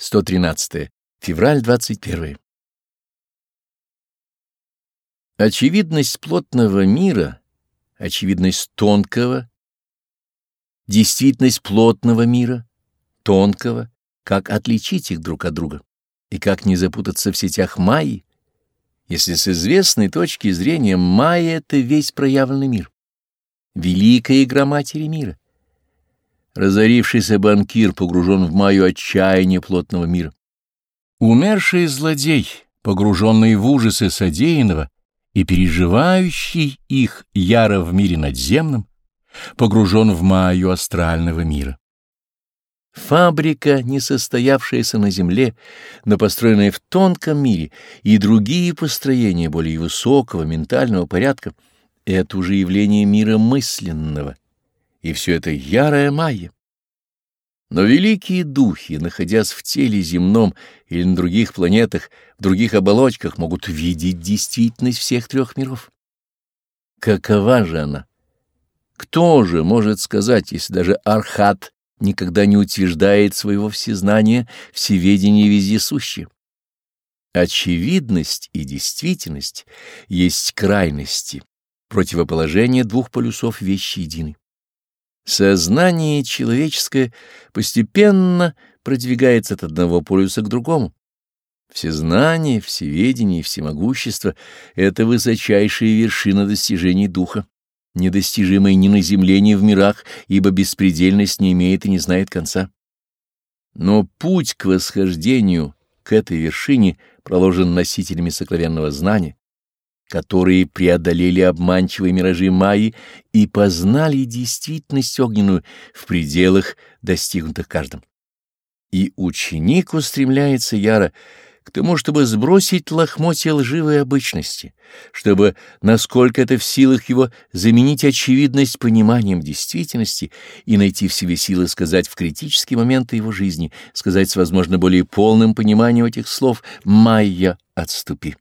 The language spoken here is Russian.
113. Февраль 21. Очевидность плотного мира, очевидность тонкого, действительность плотного мира, тонкого, как отличить их друг от друга и как не запутаться в сетях Майи, если с известной точки зрения Майя — это весь проявленный мир, великая игра матери мира. Разорившийся банкир погружен в маю отчаяние плотного мира. Умерший злодей, погруженный в ужасы содеянного и переживающий их яро в мире надземном, погружен в маю астрального мира. Фабрика, не состоявшаяся на земле, но построенная в тонком мире, и другие построения более высокого ментального порядка — это уже явление мира мысленного, и все это ярая майя. Но великие духи, находясь в теле земном или на других планетах, в других оболочках, могут видеть действительность всех трех миров. Какова же она? Кто же может сказать, если даже Архат никогда не утверждает своего всезнания, всеведения вездесущее? Очевидность и действительность есть крайности, противоположение двух полюсов вещи единой. Сознание человеческое постепенно продвигается от одного полюса к другому. Всезнание, всеведение всемогущество — это высочайшая вершина достижений духа, недостижимая ни на земле, ни в мирах, ибо беспредельность не имеет и не знает конца. Но путь к восхождению к этой вершине проложен носителями сокровенного знания, которые преодолели обманчивые миражи Майи и познали действительность огненную в пределах, достигнутых каждым. И ученик устремляется яро к тому, чтобы сбросить лохмотья лживой обычности, чтобы, насколько это в силах его, заменить очевидность пониманием действительности и найти в себе силы сказать в критические моменты его жизни, сказать с, возможно, более полным пониманием этих слов «Майя, отступи».